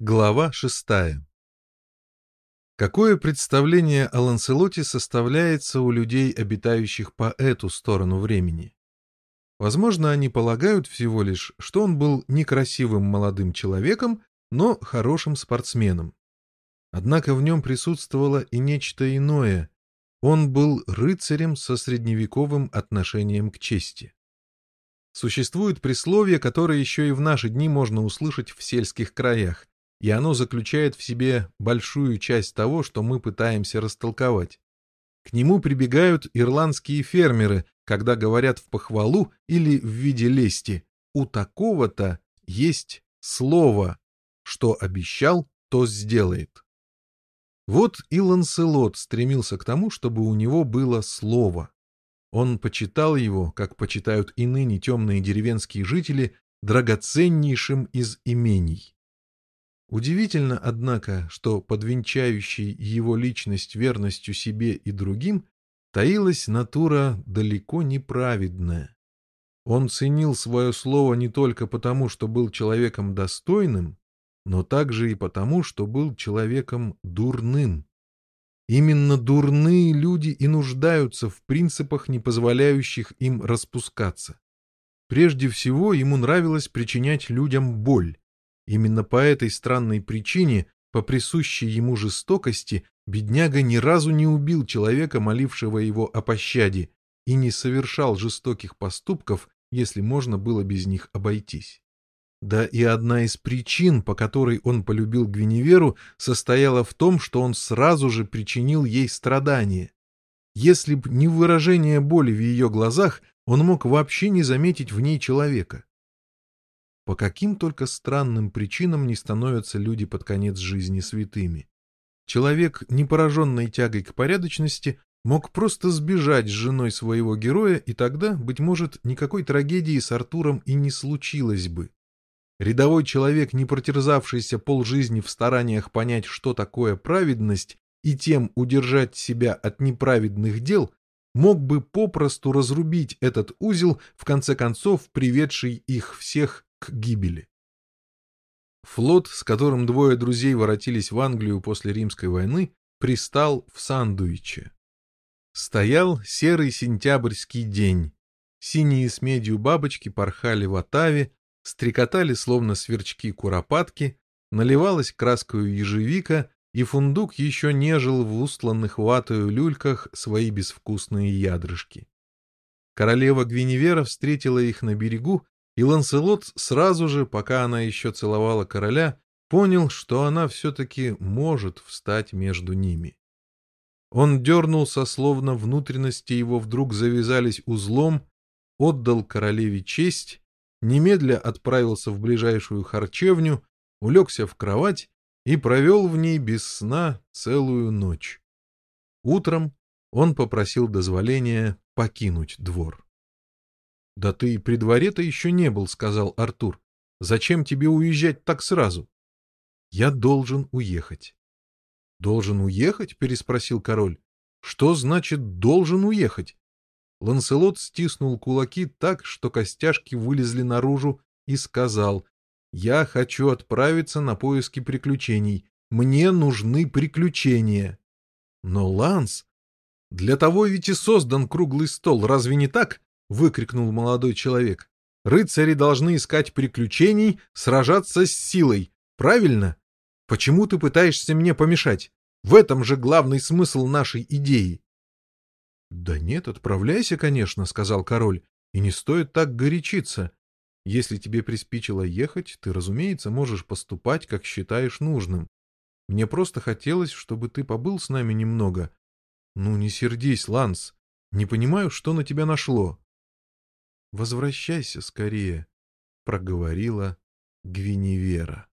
Глава шестая Какое представление о Ланселоте составляется у людей, обитающих по эту сторону времени? Возможно, они полагают всего лишь, что он был некрасивым молодым человеком, но хорошим спортсменом. Однако в нем присутствовало и нечто иное. Он был рыцарем со средневековым отношением к чести. Существует присловие, которое еще и в наши дни можно услышать в сельских краях и оно заключает в себе большую часть того, что мы пытаемся растолковать. К нему прибегают ирландские фермеры, когда говорят в похвалу или в виде лести «у такого-то есть слово, что обещал, то сделает». Вот и Ланселот стремился к тому, чтобы у него было слово. Он почитал его, как почитают и ныне темные деревенские жители, драгоценнейшим из имений. Удивительно, однако, что подвенчающей его личность верностью себе и другим таилась натура далеко неправедная. Он ценил свое слово не только потому, что был человеком достойным, но также и потому, что был человеком дурным. Именно дурные люди и нуждаются в принципах, не позволяющих им распускаться. Прежде всего, ему нравилось причинять людям боль. Именно по этой странной причине, по присущей ему жестокости, бедняга ни разу не убил человека, молившего его о пощаде, и не совершал жестоких поступков, если можно было без них обойтись. Да и одна из причин, по которой он полюбил Гвиневеру, состояла в том, что он сразу же причинил ей страдания. Если б не выражение боли в ее глазах, он мог вообще не заметить в ней человека. По каким только странным причинам не становятся люди под конец жизни святыми. Человек, не пораженный тягой к порядочности, мог просто сбежать с женой своего героя, и тогда, быть может, никакой трагедии с Артуром и не случилось бы. Рядовой человек, не протерзавшийся полжизни в стараниях понять, что такое праведность, и тем удержать себя от неправедных дел, мог бы попросту разрубить этот узел, в конце концов приведший их всех к гибели. Флот, с которым двое друзей воротились в Англию после Римской войны, пристал в Сандуиче. Стоял серый сентябрьский день. Синие с медью бабочки порхали в отаве, стрекотали словно сверчки-куропатки, наливалась краскою ежевика, и фундук еще нежил в устланных ватою люльках свои безвкусные ядрышки. Королева Гвиневера встретила их на берегу и Ланселот сразу же, пока она еще целовала короля, понял, что она все-таки может встать между ними. Он дернулся, словно внутренности его вдруг завязались узлом, отдал королеве честь, немедля отправился в ближайшую харчевню, улегся в кровать и провел в ней без сна целую ночь. Утром он попросил дозволения покинуть двор. «Да ты при дворе-то еще не был», — сказал Артур. «Зачем тебе уезжать так сразу?» «Я должен уехать». «Должен уехать?» — переспросил король. «Что значит «должен уехать»?» Ланселот стиснул кулаки так, что костяшки вылезли наружу, и сказал, «Я хочу отправиться на поиски приключений. Мне нужны приключения». «Но, Ланс, для того ведь и создан круглый стол, разве не так?» — выкрикнул молодой человек. «Рыцари должны искать приключений, сражаться с силой. Правильно? Почему ты пытаешься мне помешать? В этом же главный смысл нашей идеи». «Да нет, отправляйся, конечно», — сказал король, — «и не стоит так горячиться. Если тебе приспичило ехать, ты, разумеется, можешь поступать, как считаешь нужным. Мне просто хотелось, чтобы ты побыл с нами немного. Ну, не сердись, Ланс. Не понимаю, что на тебя нашло. «Возвращайся скорее», — проговорила Гвиневера.